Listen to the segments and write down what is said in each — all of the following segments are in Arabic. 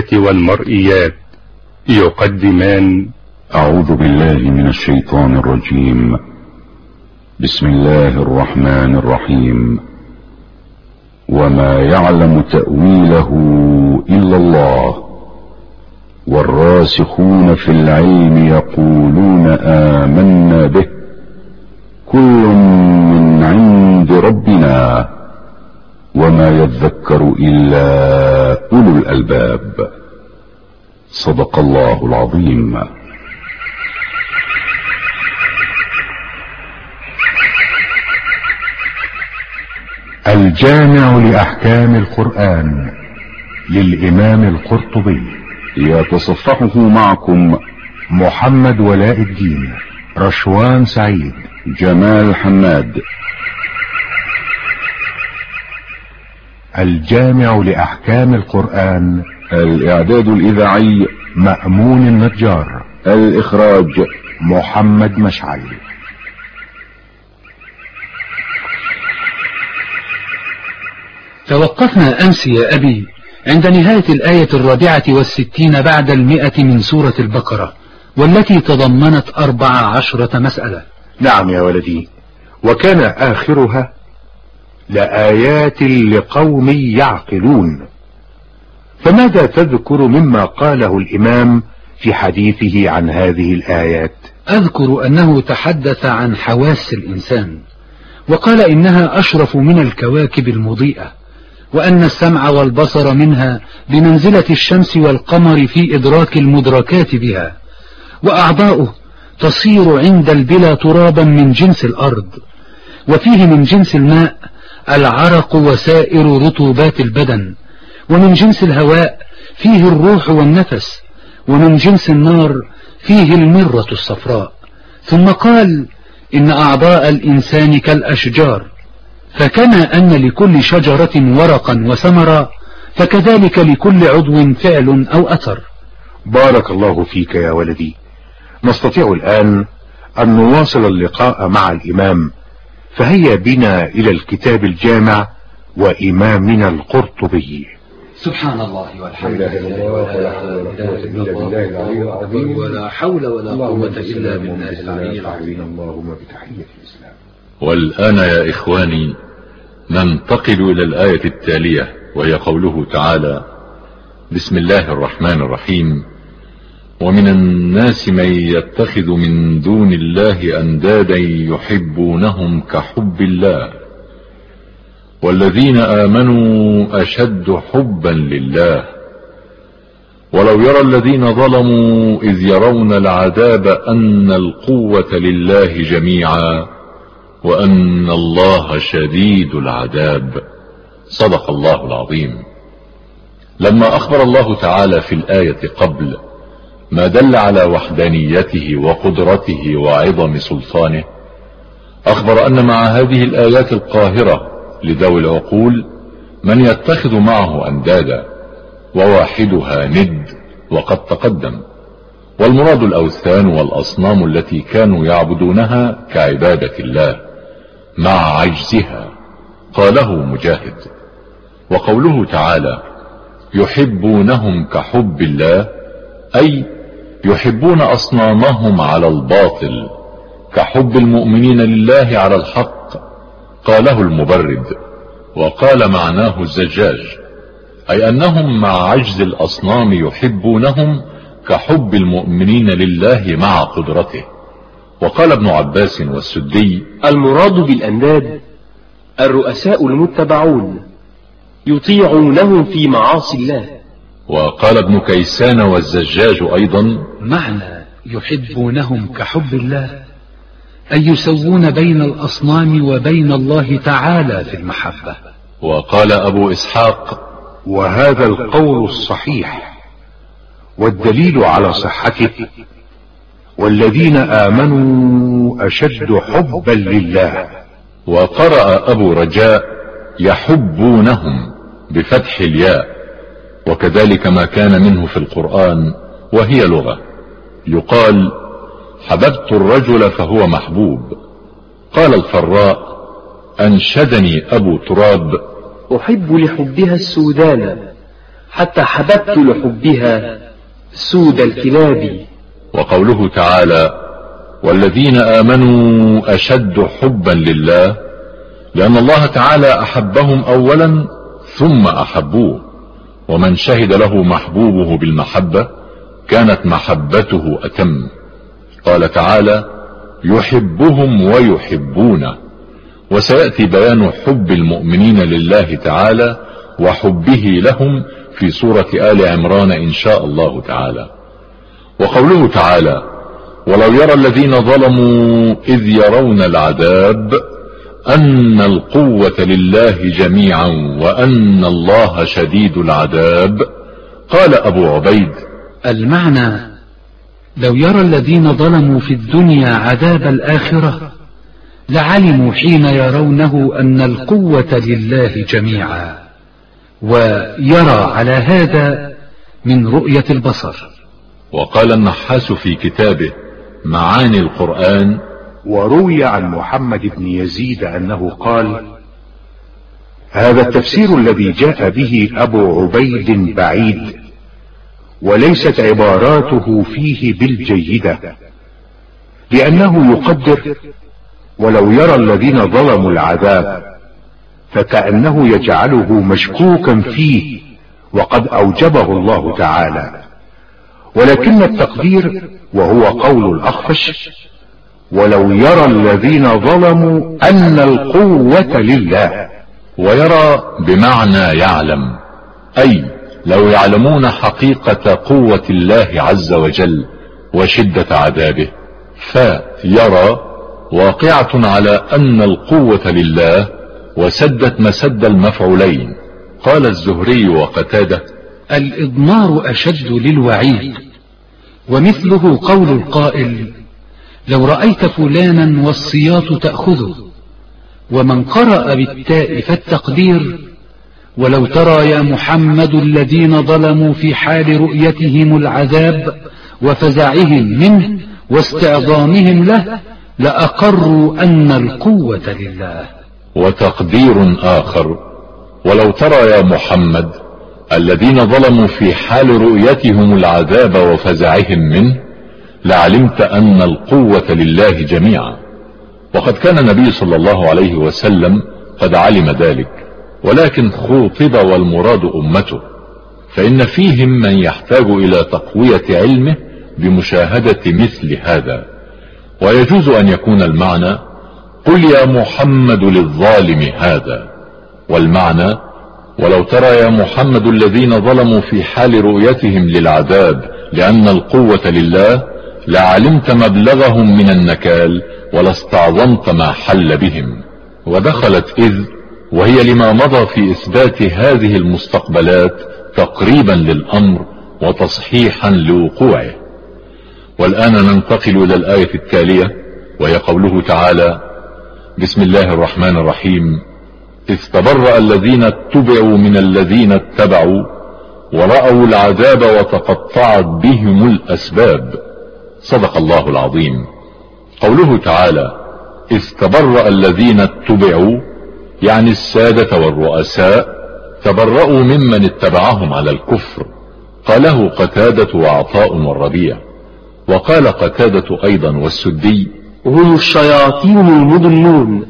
المرئيات والمرئيات. يقدمان. أعوذ بالله من الشيطان الرجيم. بسم الله الرحمن الرحيم. وما يعلم تأويله إلا الله. والراسخون في العلم يقولون آمنا به. كل من عند ربنا. وما يذكر إلا أولو الألباب. صدق الله العظيم. الجامع لأحكام القرآن للإمام القرطبي. يتصفحه معكم محمد ولاء الدين رشوان سعيد جمال حماد. الجامع لأحكام القرآن. الإعداد الإذاعي مأمون النجار. الإخراج محمد مشعل. توقفنا أمس يا أبي عند نهاية الآية الرابعة والستين بعد المئة من سورة البقرة والتي تضمنت أربع عشرة مسألة. نعم يا ولدي وكان آخرها لآيات لقوم يعقلون. فماذا تذكر مما قاله الإمام في حديثه عن هذه الآيات؟ أذكر أنه تحدث عن حواس الإنسان وقال إنها أشرف من الكواكب المضيئة وأن السمع والبصر منها بمنزلة الشمس والقمر في إدراك المدركات بها وأعضاؤه تصير عند البلا ترابا من جنس الأرض وفيه من جنس الماء العرق وسائر رطوبات البدن ومن جنس الهواء فيه الروح والنفس ومن جنس النار فيه المرة الصفراء. ثم قال إن أعضاء الإنسان كالأشجار فكما أن لكل شجرة ورقا وثمرا فكذلك لكل عضو فعل أو أثر. بارك الله فيك يا ولدي. نستطيع الآن أن نواصل اللقاء مع الإمام فهيا بنا إلى الكتاب الجامع وإمامنا القرطبي. سبحان الله والحمد لله ولا إله إلا الله ولا حول ولا قوة إلا بالله العلي العظيم. اللهم بتحية الإسلام. والآن يا إخواني ننتقل إلى الآية التالية وهي قوله تعالى بسم الله الرحمن الرحيم. ومن الناس من يتخذ من دون الله أندادا يحبونهم كحب الله. والذين آمنوا أشد حبا لله. ولو يرى الذين ظلموا إذ يرون العذاب أن القوة لله جميعا وأن الله شديد العذاب. صدق الله العظيم. لما أخبر الله تعالى في الآية قبل ما دل على وحدانيته وقدرته وعظم سلطانه أخبر أن مع هذه الآيات القاهرة لذوي العقول من يتخذ معه أندادا وواحدها ند وقد تقدم والمراد الأوثان والأصنام التي كانوا يعبدونها كعبادة الله مع عجزها قاله مجاهد وقوله تعالى يحبونهم كحب الله أي يحبون أصنامهم على الباطل كحب المؤمنين لله على الحق قاله المبرد وقال معناه الزجاج أي أنهم مع عجز الأصنام يحبونهم كحب المؤمنين لله مع قدرته. وقال ابن عباس والسدي المراد بالأنداد الرؤساء المتبعون يطيعونهم في معاصي الله. وقال ابن كيسان والزجاج أيضا معنى يحبونهم كحب الله أن يسوون بين الأصنام وبين الله تعالى في المحبة. وقال أبو إسحاق وهذا القول الصحيح والدليل على صحته والذين آمنوا أشد حبا لله. وقرأ أبو رجاء يحبونهم بفتح الياء. وكذلك ما كان منه في القرآن وهي لغة. يقال حببت الرجل فهو محبوب. قال الفراء أنشدني أبو تراب. أحب لحبها السودان حتى حببت لحبها سود الكلاب. وقوله تعالى والذين آمنوا أشد حبا لله لأن الله تعالى أحبهم أولا ثم أحبوه. ومن شهد له محبوبه بالمحبة كانت محبته أتم. قال تعالى يحبهم ويحبونه. وسيأتي بيان حب المؤمنين لله تعالى وحبه لهم في سورة آل عمران إن شاء الله تعالى. وقوله تعالى ولو يرى الذين ظلموا إذ يرون العذاب أن القوة لله جميعا وأن الله شديد العذاب. قال أبو عبيد المعنى لو يرى الذين ظلموا في الدنيا عذاب الآخرة لعلموا حين يرونه أن القوة لله جميعا. ويرى على هذا من رؤية البصر. وقال النحاس في كتابه معاني القرآن وروي عن محمد بن يزيد أنه قال هذا التفسير الذي جاء به أبو عبيد بعيد وليست عباراته فيه بالجيدة لأنه يقدر ولو يرى الذين ظلموا العذاب فكأنه يجعله مشكوكا فيه وقد أوجبه الله تعالى ولكن التقدير وهو قول الأخفش ولو يرى الذين ظلموا أن القوة لله ويرى بمعنى يعلم. أي لو يعلمون حقيقة قوة الله عز وجل وشدة عذابه فيرى واقعة على أن القوة لله وسدت مسد المفعولين. قال الزهري وقتاده الإضمار أشد للوعيد ومثله قول القائل لو رأيت فلانا والسياط تأخذه ومن قرأ بالتاء فالتقدير ولو ترى يا محمد الذين ظلموا في حال رؤيتهم العذاب وفزعهم منه واستعظامهم له لأقروا أن القوة لله. وتقدير آخر ولو ترى يا محمد الذين ظلموا في حال رؤيتهم العذاب وفزعهم منه لعلمت أن القوة لله جميعا. وقد كان النبي صلى الله عليه وسلم قد علم ذلك ولكن خوطب والمراد أمته. فإن فيهم من يحتاج إلى تقوية علمه بمشاهدة مثل هذا. ويجوز أن يكون المعنى قل يا محمد للظالم هذا. والمعنى ولو ترى يا محمد الذين ظلموا في حال رؤيتهم للعذاب لأن القوة لله لعلمت مبلغهم من النكال ولاستعظمت ما حل بهم. ودخلت إذ وهي لما مضى في إثبات هذه المستقبلات تقريبا للأمر وتصحيحا لوقوعه. والآن ننتقل إلى الآية التالية وهي قوله تعالى بسم الله الرحمن الرحيم. إذ تبرأ الذين اتبعوا من الذين اتبعوا ورأوا العذاب وتقطعت بهم الأسباب. صدق الله العظيم. قوله تعالى إذ تبرأ الذين اتبعوا يعني السادة والرؤساء تبرأوا ممن اتبعهم على الكفر. قاله قتادة وعطاء والربيع. وقال قتادة أيضا والسدي هم الشياطين المضلون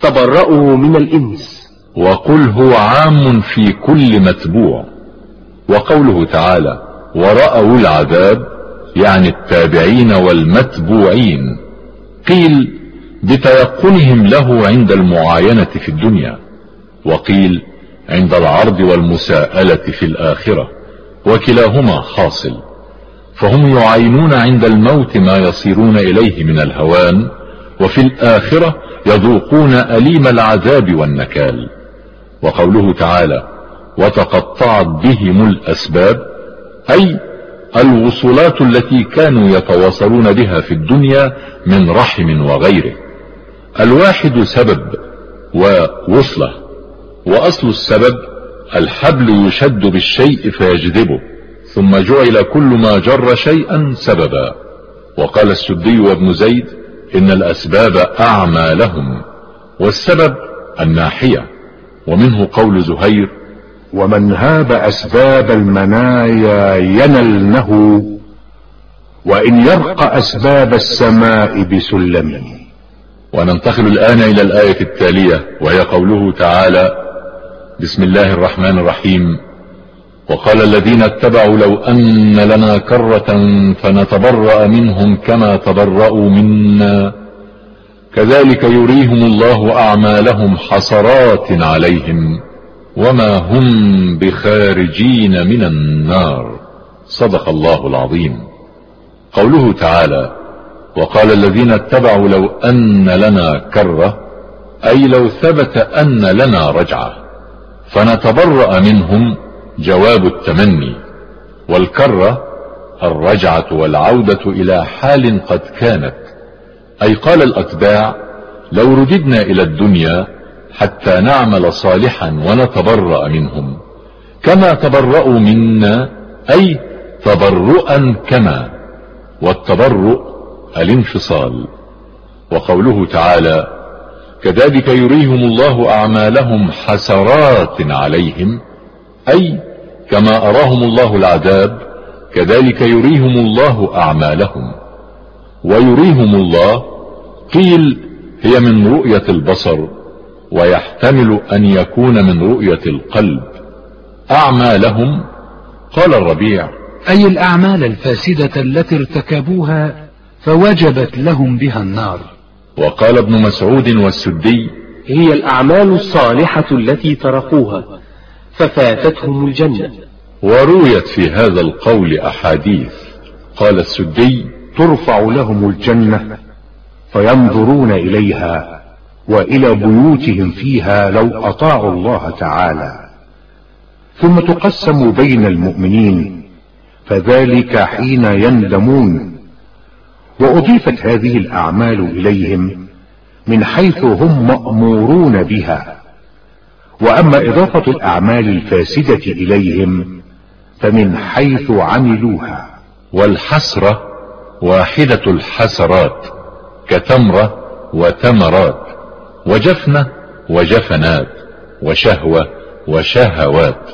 تبرأوا من الإنس. وقل هو عام في كل متبوع. وقوله تعالى ورأوا العذاب يعني التابعين والمتبوعين قيل بتيقنهم له عند المعاينة في الدنيا وقيل عند العرض والمساءلة في الآخرة وكلاهما حاصل فهم يعاينون عند الموت ما يصيرون إليه من الهوان وفي الآخرة يذوقون أليم العذاب والنكال. وقوله تعالى وتقطعت بهم الأسباب أي الوصولات التي كانوا يتواصلون بها في الدنيا من رحم وغيره. الواحد سبب ووصلة وأصل السبب الحبل يشد بالشيء فيجذبه ثم جعل كل ما جر شيئا سببا. وقال السدي وابن زيد إن الأسباب أعمى لهم والسبب الناحية. ومنه قول زهير ومن هاب أسباب المنايا ينلنه وإن يرق أسباب السماء بسلم. وننتقل الآن إلى الآية التالية وهي قوله تعالى بسم الله الرحمن الرحيم. وقال الذين اتبعوا لو أن لنا كرة فنتبرأ منهم كما تبرأوا منا. كذلك يريهم الله أعمالهم حسرات عليهم. وما هم بخارجين من النار. صدق الله العظيم. قوله تعالى وقال الذين اتبعوا لو أن لنا كرة أي لو ثبت أن لنا رجعة. فنتبرأ منهم جواب التمني. والكرة الرجعة والعودة إلى حال قد كانت. أي قال الأتباع لو رددنا إلى الدنيا حتى نعمل صالحا ونتبرأ منهم. كما تبرأوا منا أي تبرؤا كما والتبرؤ الانفصال. وقوله تعالى كذلك يريهم الله أعمالهم حسرات عليهم أي كما أراهم الله العذاب كذلك يريهم الله أعمالهم. ويريهم الله قيل هي من رؤية البصر. ويحتمل أن يكون من رؤية القلب. أعمالهم قال الربيع أي الأعمال الفاسدة التي ارتكبوها فوجبت لهم بها النار. وقال ابن مسعود والسدي هي الأعمال الصالحة التي تركوها ففاتتهم الجنة. ورويت في هذا القول أحاديث. قال السدي ترفع لهم الجنة فينظرون إليها. وإلى بيوتهم فيها لو أطاعوا الله تعالى. ثم تقسم بين المؤمنين فذلك حين يندمون. وأضيفت هذه الأعمال إليهم من حيث هم مأمورون بها. وأما إضافة الأعمال الفاسدة إليهم فمن حيث عملوها. والحسرة واحدة الحسرات كتمرة وتمرات. وجفنة وجفنات وشهوة وشهوات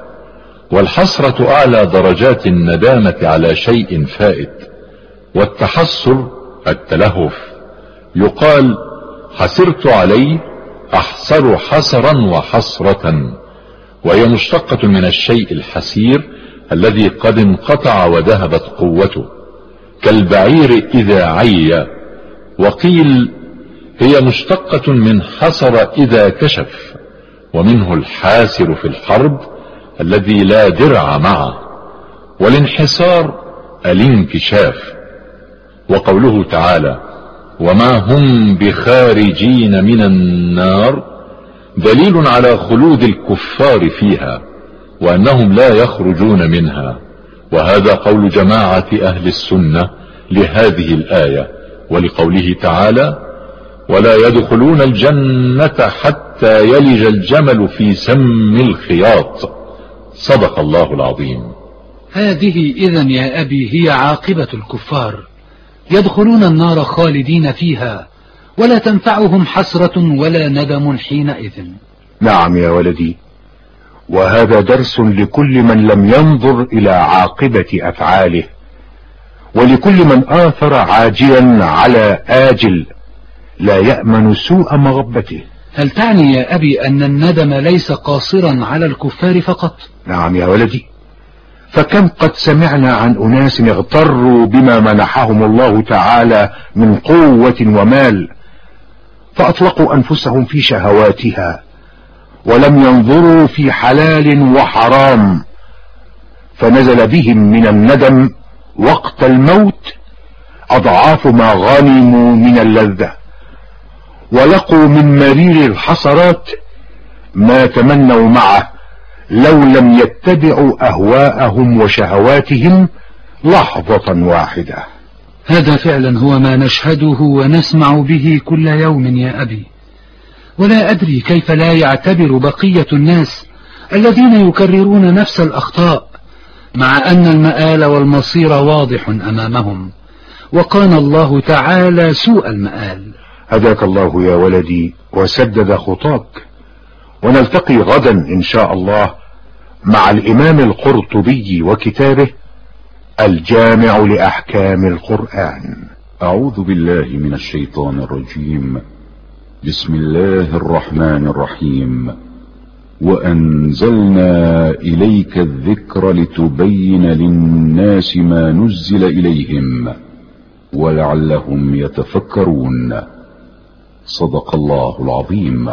والحسرة أعلى درجات الندامة على شيء فائت والتحسر التلهف يقال حسرت عليه أحسر حسرا وحسرة وهي مشتقة من الشيء الحسير الذي قد انقطع وذهبت قوته كالبعير إذا عي وقيل هي مشتقة من حسر إذا كشف ومنه الحاسر في الحرب الذي لا درع معه والانحسار الانكشاف. وقوله تعالى وما هم بخارجين من النار دليل على خلود الكفار فيها وأنهم لا يخرجون منها. وهذا قول جماعة أهل السنة لهذه الآية ولقوله تعالى ولا يدخلون الجنة حتى يلج الجمل في سم الخياط. صدق الله العظيم. هذه إذا يا أبي هي عاقبة الكفار. يدخلون النار خالدين فيها ولا تنفعهم حسرة ولا ندم حينئذ. نعم يا ولدي. وهذا درس لكل من لم ينظر إلى عاقبة أفعاله ولكل من آثر عاجلا على آجل لا يأمن سوء مغبته. هل تعني يا أبي أن الندم ليس قاصرا على الكفار فقط؟ نعم يا ولدي. فكم قد سمعنا عن أناس اغتروا بما منحهم الله تعالى من قوة ومال فأطلقوا أنفسهم في شهواتها ولم ينظروا في حلال وحرام فنزل بهم من الندم وقت الموت أضعاف ما غنموا من اللذة. ولقوا من مرير الحسرات ما تمنوا معه لو لم يتبعوا أهواءهم وشهواتهم لحظة واحدة. هذا فعلا هو ما نشهده ونسمع به كل يوم يا أبي. ولا أدري كيف لا يعتبر بقية الناس الذين يكررون نفس الأخطاء مع أن المآل والمصير واضح أمامهم. وقال الله تعالى سوء المآل. هداك الله يا ولدي وسدد خطاك. ونلتقي غدا إن شاء الله مع الإمام القرطبي وكتابه الجامع لأحكام القرآن. أعوذ بالله من الشيطان الرجيم. بسم الله الرحمن الرحيم. وأنزلنا إليك الذكر لتبين للناس ما نزل إليهم ولعلهم يتفكرون. صدق الله العظيم.